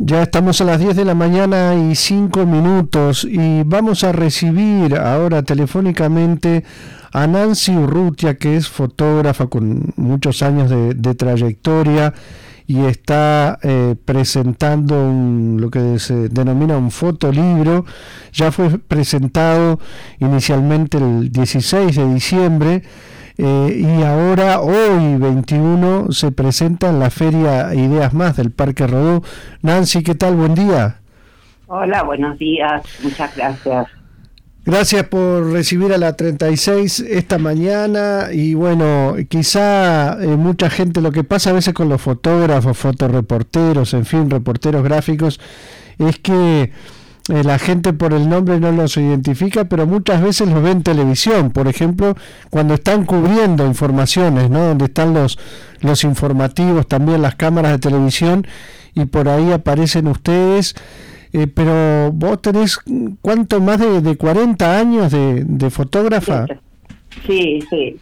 Ya estamos a las 10 de la mañana y 5 minutos y vamos a recibir ahora telefónicamente a Nancy Urrutia, que es fotógrafa con muchos años de, trayectoria y está eh, presentando lo que se denomina un fotolibro. Ya fue presentado inicialmente el 16 de diciembre eh, y ahora, hoy 21, se presenta en la Feria Ideas Más del Parque Rodó. Nancy, ¿qué tal? Buen día. Hola, buenos días. Muchas gracias. Gracias por recibir a la 36 esta mañana y bueno, quizá eh, mucha gente, lo que pasa a veces con los fotógrafos, fotoreporteros, en fin, reporteros gráficos, es que eh, la gente por el nombre no los identifica, pero muchas veces los ve en televisión, por ejemplo, cuando están cubriendo informaciones, ¿no? Donde están los, los informativos, también las cámaras de televisión, y por ahí aparecen ustedes. Eh, pero vos tenés, ¿cuánto más de, de 40 años de, de fotógrafa? Sí, sí.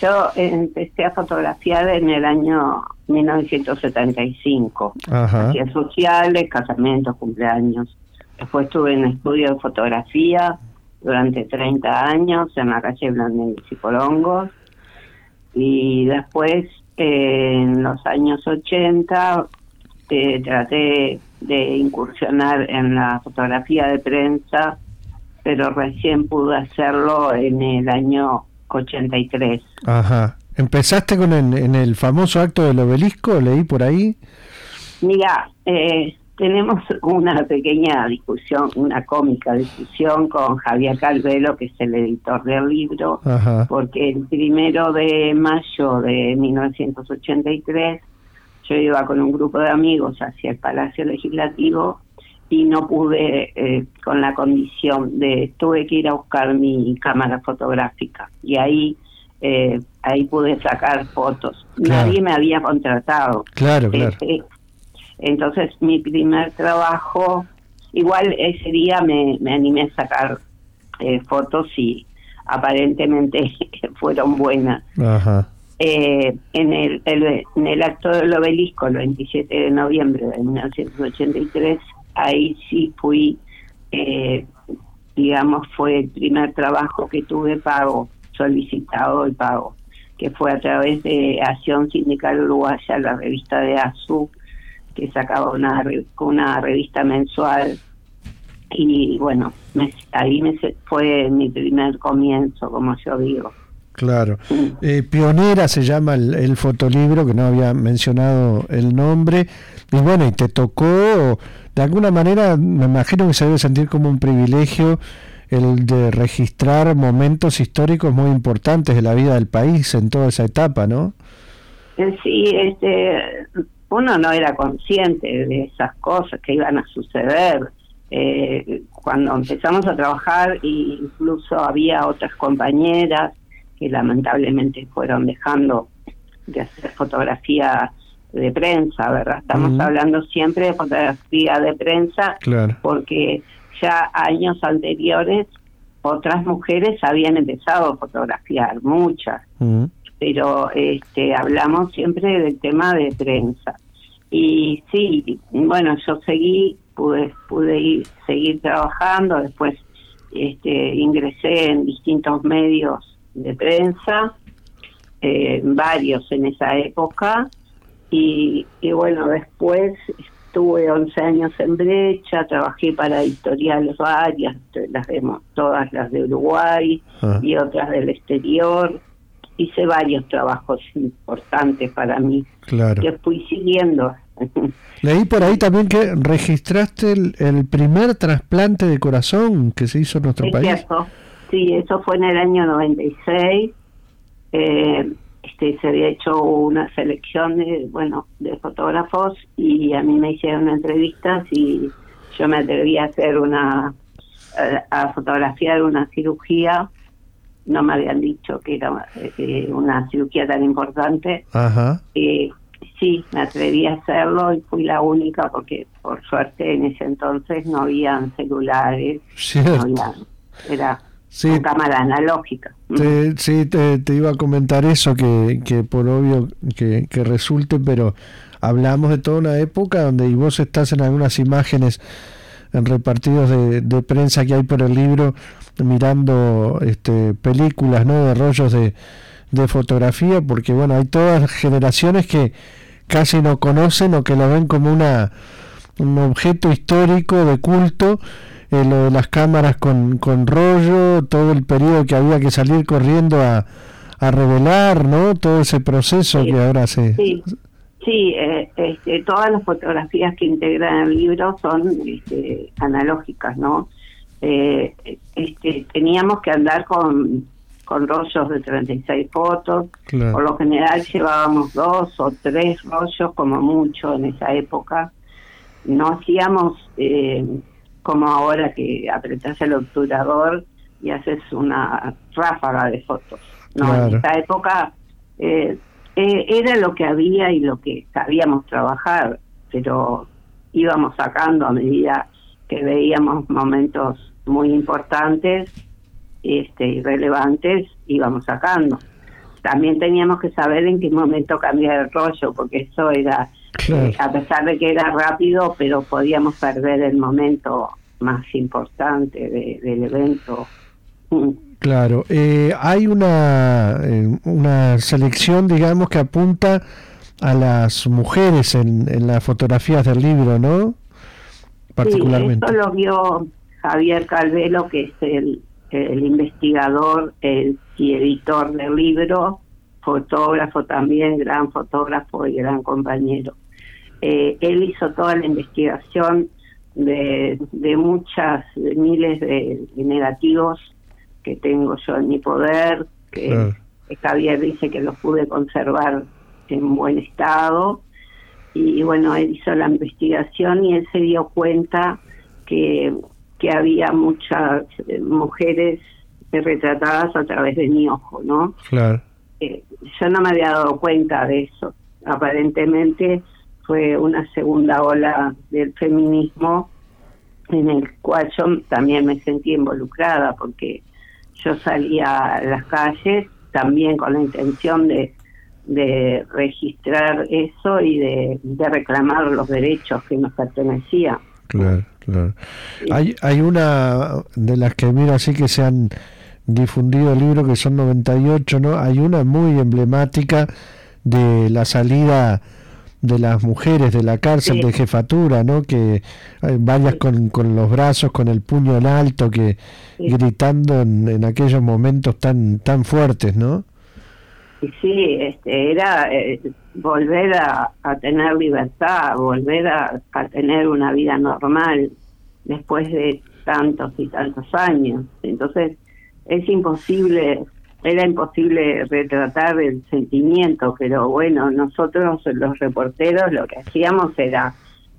Yo empecé a fotografiar en el año 1975. Ajá. Hacía sociales, casamientos, cumpleaños. Después estuve en estudio de fotografía durante 30 años en la calle Blandín y Colongos. Y después, en los años 80, eh, traté de incursionar en la fotografía de prensa, pero recién pude hacerlo en el año 83. Ajá. ¿Empezaste con el, en el famoso acto del obelisco? ¿Leí por ahí? Mira, eh, tenemos una pequeña discusión, una cómica discusión con Javier Calvelo, que es el editor del libro, porque el primero de mayo de 1983 yo iba con un grupo de amigos hacia el Palacio Legislativo y no pude, eh, con la condición de, tuve que ir a buscar mi cámara fotográfica y ahí eh, ahí pude sacar fotos. Nadie me había contratado. Claro, claro. Este, entonces mi primer trabajo, igual ese día me, me animé a sacar eh, fotos y aparentemente fueron buenas. Eh, en, el, en el acto del obelisco, el 27 de noviembre de 1983, ahí sí fui, eh, digamos, fue el primer trabajo que tuve pago, solicitado y pago, que fue a través de Acción Sindical Uruguaya, la revista de ASU, que sacaba una, una revista mensual y bueno, ahí me, fue mi primer comienzo, como yo digo. Claro. Eh, Pionera se llama el, fotolibro, que no había mencionado el nombre. Y bueno, y te tocó, de alguna manera, me imagino que se debe sentir como un privilegio el de registrar momentos históricos muy importantes de la vida del país en toda esa etapa, ¿no? Eh, sí, este, uno no era consciente de esas cosas que iban a suceder. Eh, cuando empezamos a trabajar, incluso había otras compañeras que lamentablemente fueron dejando de hacer fotografía de prensa, ¿verdad? Estamos hablando siempre de fotografía de prensa porque ya años anteriores otras mujeres habían empezado a fotografiar, muchas pero este, hablamos siempre del tema de prensa. Y sí, bueno, yo seguí, pude, pude ir, seguir trabajando, después este, ingresé en distintos medios de prensa, eh, varios en esa época, y, y, bueno, después estuve 11 años en brecha, trabajé para editoriales varias, las vemos todas las de Uruguay ah. y otras del exterior, hice varios trabajos importantes para mí claro. que fui siguiendo. Leí por ahí también que registraste el, primer trasplante de corazón que se hizo en nuestro país. Cierto. Sí, eso fue en el año 96. Eh, este, se había hecho una selección de, bueno, de fotógrafos y a mí me hicieron entrevistas y yo me atreví a hacer una, a fotografiar una cirugía no me habían dicho que era eh, una cirugía tan importante. Ajá. Eh, sí, me atreví a hacerlo y fui la única porque por suerte en ese entonces no habían celulares, no era sí. cámara analógica. sí, te, iba a comentar eso, que, que por obvio que, que resulte, pero hablamos de toda una época donde y vos estás en algunas imágenes en repartidos de, de prensa que hay por el libro mirando este, películas, ¿no? De rollos de, de fotografía, porque bueno, hay todas generaciones que casi no conocen o que lo ven como una un objeto histórico de culto, eh, lo de las cámaras con, con rollo, todo el periodo que había que salir corriendo a, a revelar, ¿no? Todo ese proceso que ahora se... Sí, sí eh, este, todas las fotografías que integran el libro son este, analógicas, ¿no? Eh, este, teníamos que andar con con rollos de 36 fotos. Por lo general llevábamos dos o tres rollos como mucho en esa época. No hacíamos eh, como ahora que apretas el obturador y haces una ráfaga de fotos. No, en esa época eh, eh, era lo que había y lo que sabíamos trabajar, pero íbamos sacando a medida que veíamos momentos muy importantes este, irrelevantes íbamos sacando. También teníamos que saber en qué momento cambiar el rollo, porque eso era, eh, a pesar de que era rápido, pero podíamos perder el momento más importante del evento. Claro, eh, hay una, eh, una selección, digamos, que apunta a las mujeres en, en las fotografías del libro, ¿no? Particularmente. Sí, esto lo vio Javier Calvelo, que es el, el investigador el, y editor del libro, fotógrafo también, gran fotógrafo y gran compañero. Eh, él hizo toda la investigación de, de muchas, de miles de, negativos que tengo yo en mi poder, que, Javier dice que los pude conservar en buen estado. Y bueno, él hizo la investigación y él se dio cuenta que que había muchas eh, mujeres retratadas a través de mi ojo, ¿no? Claro. Eh, yo no me había dado cuenta de eso. Aparentemente fue una segunda ola del feminismo en el cual yo también me sentí involucrada porque yo salía a las calles también con la intención de, de registrar eso y de, de reclamar los derechos que nos pertenecían. Claro. Hay, hay una de las que mira así que se han difundido el libro que son 98, ¿no? Hay una muy emblemática de la salida de las mujeres de la cárcel de jefatura, ¿no? Que eh, vayas con, con los brazos, con el puño en alto, que gritando en, en, aquellos momentos tan tan fuertes, ¿no? Sí, este, era eh, volver a, tener libertad, volver a, tener una vida normal después de tantos y tantos años. Entonces es imposible, era imposible retratar el sentimiento, pero bueno, nosotros los reporteros lo que hacíamos era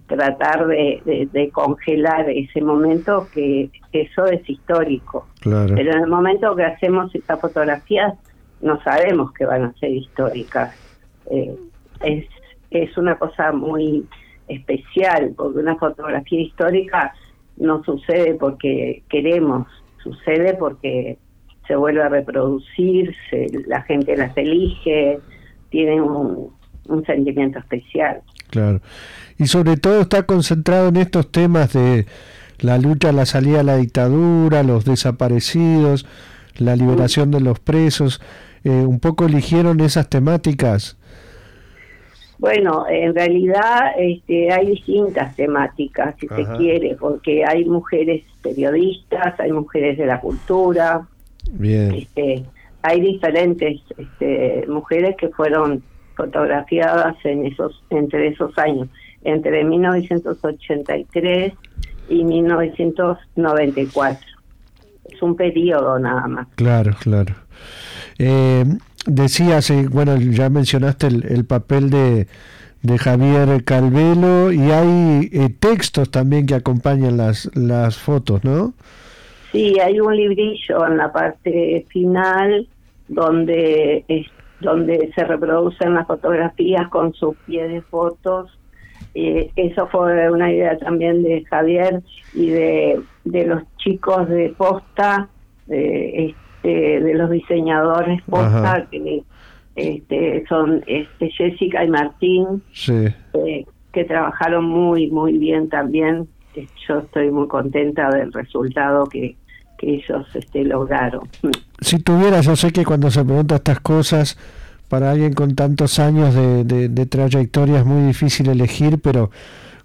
tratar de, de, congelar ese momento que eso es histórico. Pero en el momento que hacemos estas fotografías no sabemos que van a ser históricas. Eh, es, es una cosa muy especial, porque una fotografía histórica no sucede porque queremos, sucede porque se vuelve a reproducir, la gente las elige, tiene un, un sentimiento especial. Claro. Y sobre todo está concentrado en estos temas de la lucha, la salida a la dictadura, los desaparecidos, la liberación de los presos. Eh, un poco eligieron esas temáticas bueno, en realidad este, hay distintas temáticas, si se quiere, porque hay mujeres periodistas, hay mujeres de la cultura, Bien. Este, hay diferentes este, mujeres que fueron fotografiadas en esos entre esos años, entre 1983 y 1994. Es un periodo nada más. Claro, claro. Eh, decías, eh, bueno, ya mencionaste el, papel de, de, Javier Calvelo y hay eh, textos también que acompañan las, las fotos, ¿no? Sí, hay un librillo en la parte final donde, es, donde se reproducen las fotografías con sus pies de fotos. Eh, eso fue una idea también de Javier y de, de los chicos de posta. Eh, de los diseñadores posta que, este, son este, Jessica y Martín, eh, que trabajaron muy, muy bien también. Yo estoy muy contenta del resultado que, que ellos este, lograron. Si tuvieras, yo sé que cuando se pregunta estas cosas, para alguien con tantos años de, de, trayectoria es muy difícil elegir, pero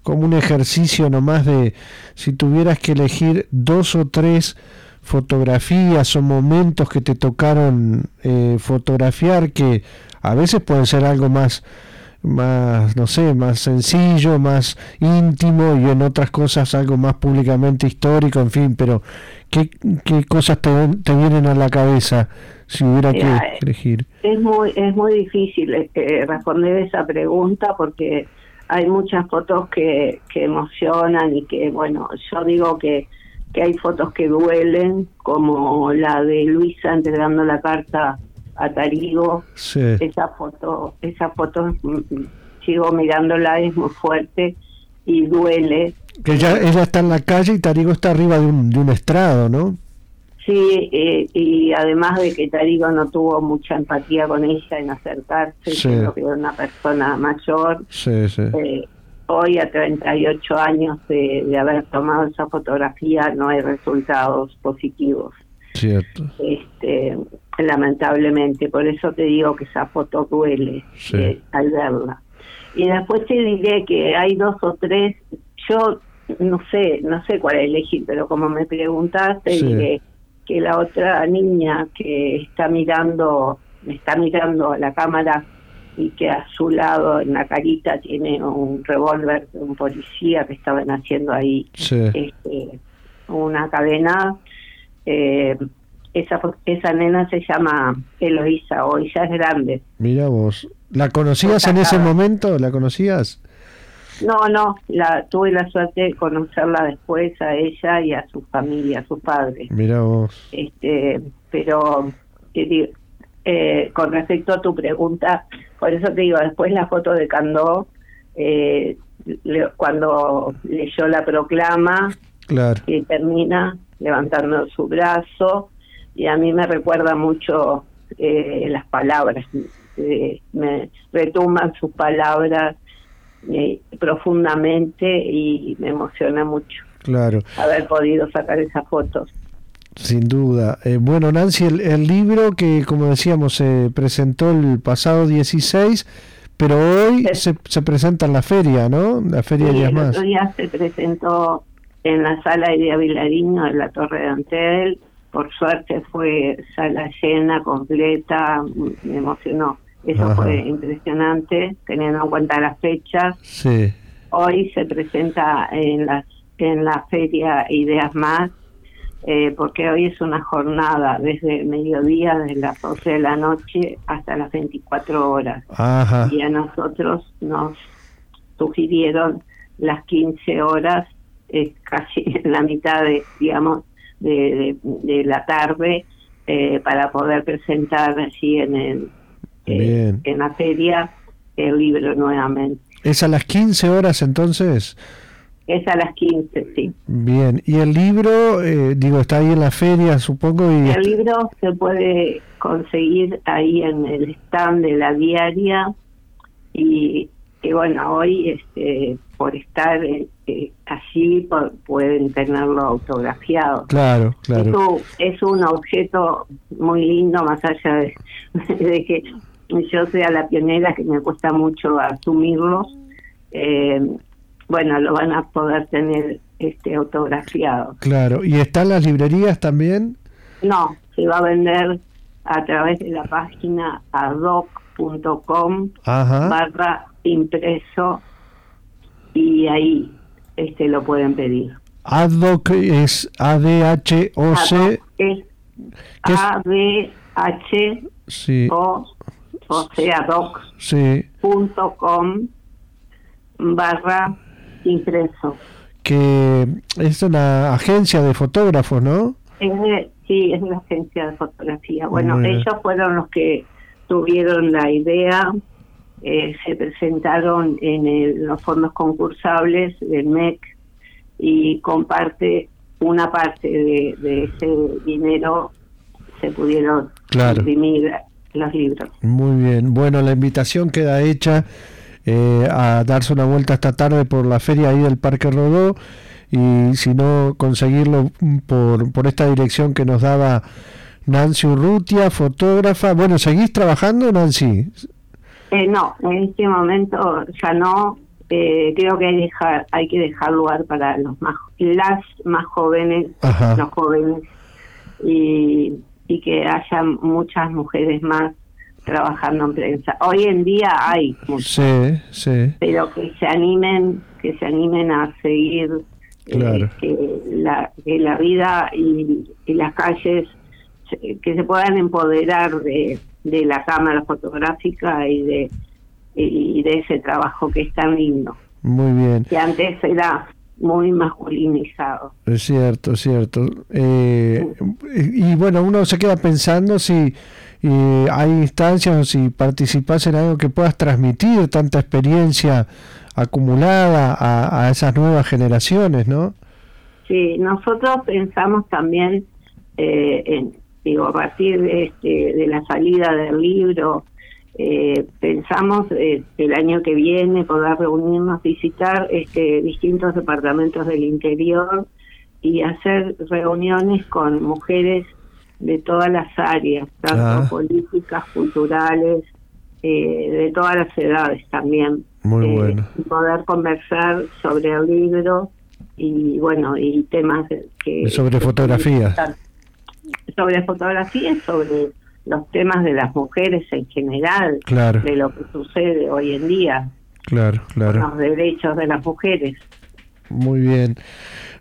como un ejercicio nomás de si tuvieras que elegir dos o tres fotografías o momentos que te tocaron eh, fotografiar que a veces pueden ser algo más más no sé más sencillo más íntimo y en otras cosas algo más públicamente histórico en fin pero qué, qué cosas te, te vienen a la cabeza si hubiera que elegir es muy es muy difícil eh, responder esa pregunta porque hay muchas fotos que, que emocionan y que bueno yo digo que que hay fotos que duelen, como la de Luisa entregando la carta a Tarigo. Esa foto, esa foto mm, mm, sigo mirándola, es muy fuerte y duele. Que ella, ella está en la calle y Tarigo está arriba de un, de un estrado, ¿no? Sí, eh, y además de que Tarigo no tuvo mucha empatía con ella en acercarse, sí. que era una persona mayor. Sí, sí. Eh, hoy a 38 años de, de, haber tomado esa fotografía no hay resultados positivos. Cierto. Este, lamentablemente, por eso te digo que esa foto duele eh, al verla. Y después te diré que hay dos o tres, yo no sé, no sé cuál elegir, pero como me preguntaste, diré que la otra niña que está mirando, está mirando a la cámara y que a su lado en la carita tiene un revólver de un policía que estaban haciendo ahí este, una cadena. Eh, esa, esa nena se llama Eloísa, hoy ya es grande. Mira vos, ¿la conocías en ese momento? ¿La conocías? No, no, la tuve la suerte de conocerla después a ella y a su familia, a sus padres. Mira vos. Este, pero eh, con respecto a tu pregunta, por eso te digo, después la foto de Candó, eh, cuando leyó la proclama, claro. y termina levantando su brazo, y a mí me recuerda mucho eh, las palabras, eh, me retumban sus palabras eh, profundamente y me emociona mucho. Claro. Haber podido sacar esas fotos. Sin duda. Eh, bueno, Nancy, el, libro que, como decíamos, se presentó el pasado 16, pero hoy se, se presenta en la feria, ¿no? La feria sí, el más. otro día se presentó en la sala de Vilariño, en la Torre de Antel. Por suerte fue sala llena, completa, me emocionó. Eso fue impresionante, teniendo en cuenta las fechas. Sí. Hoy se presenta en, las, en la feria Ideas Más eh, porque hoy es una jornada desde el mediodía, desde las 12 de la noche hasta las 24 horas. Y a nosotros nos sugirieron las 15 horas, eh, casi en la mitad de, digamos, de, de, la tarde, eh, para poder presentar allí en, el, en la feria el libro nuevamente. ¿Es a las 15 horas entonces? Es a las 15, sí. Bien, y el libro, eh, digo, está ahí en la feria, supongo. Y el libro se puede conseguir ahí en el stand de la diaria y, bueno, hoy este, por estar eh, eh, allí pueden tenerlo autografiado. Claro, claro. Es un, objeto muy lindo, más allá de, de, que yo sea la pionera, que me cuesta mucho asumirlo. Eh, bueno, lo van a poder tener este autografiado. Claro, ¿y están las librerías también? No, se va a vender a través de la página adoc.com barra impreso y ahí este lo pueden pedir. Adoc es A-D-H-O-C. Es A-D-H o, o sea, doc.com barra impreso. Que es una agencia de fotógrafos, ¿no? sí, es una agencia de fotografía. Bueno, ellos fueron los que tuvieron la idea, eh, se presentaron en los fondos concursables del MEC y comparte una parte de, ese dinero se pudieron imprimir los libros. Muy bien, bueno, la invitación queda hecha eh, a darse una vuelta esta tarde por la feria ahí del Parque Rodó y si no conseguirlo por, por esta dirección que nos daba Nancy Urrutia, fotógrafa. Bueno, ¿seguís trabajando, Nancy? Eh, no, en este momento ya no. Eh, creo que hay, dejar, hay que dejar lugar para los más, las más jóvenes, los jóvenes, y, y que haya muchas mujeres más trabajando en prensa. Hoy en día hay muchas, sí, pero que se animen, que se animen a seguir Claro. que, la, que la vida y, las calles que se puedan empoderar de, de la cámara fotográfica y de y de ese trabajo que es tan lindo. Muy bien. Que antes era muy masculinizado. Es cierto, es cierto. Eh, y bueno, uno se queda pensando si hay instancias o si participas en algo que puedas transmitir tanta experiencia acumulada a, esas nuevas generaciones, ¿no? Sí, nosotros pensamos también, eh, en, digo, a partir de, este, de la salida del libro, eh, pensamos eh, el año que viene poder reunirnos, visitar este, distintos departamentos del interior y hacer reuniones con mujeres de todas las áreas, tanto ah. políticas, culturales, eh, de todas las edades también. Muy eh, bueno. Poder conversar sobre el libro y bueno, y temas que... Sobre fotografía. Sobre fotografía sobre los temas de las mujeres en general, claro. de lo que sucede hoy en día. Claro, claro. Los derechos de las mujeres. Muy bien.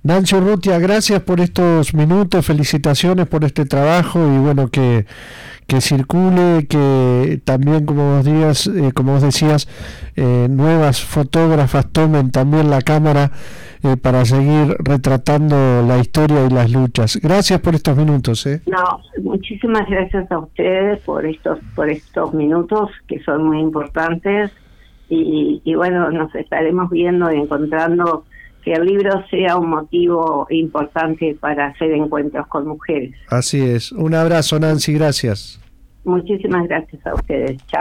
Nancy Urrutia, gracias por estos minutos, felicitaciones por este trabajo y bueno, que, que circule, que también, como vos, días, eh, como vos decías, eh, nuevas fotógrafas tomen también la cámara eh, para seguir retratando la historia y las luchas. Gracias por estos minutos. No, muchísimas gracias a ustedes por estos, por estos minutos que son muy importantes y, y bueno, nos estaremos viendo y encontrando que el libro sea un motivo importante para hacer encuentros con mujeres. Así es. Un abrazo, Nancy. Gracias. Muchísimas gracias a ustedes. Chao.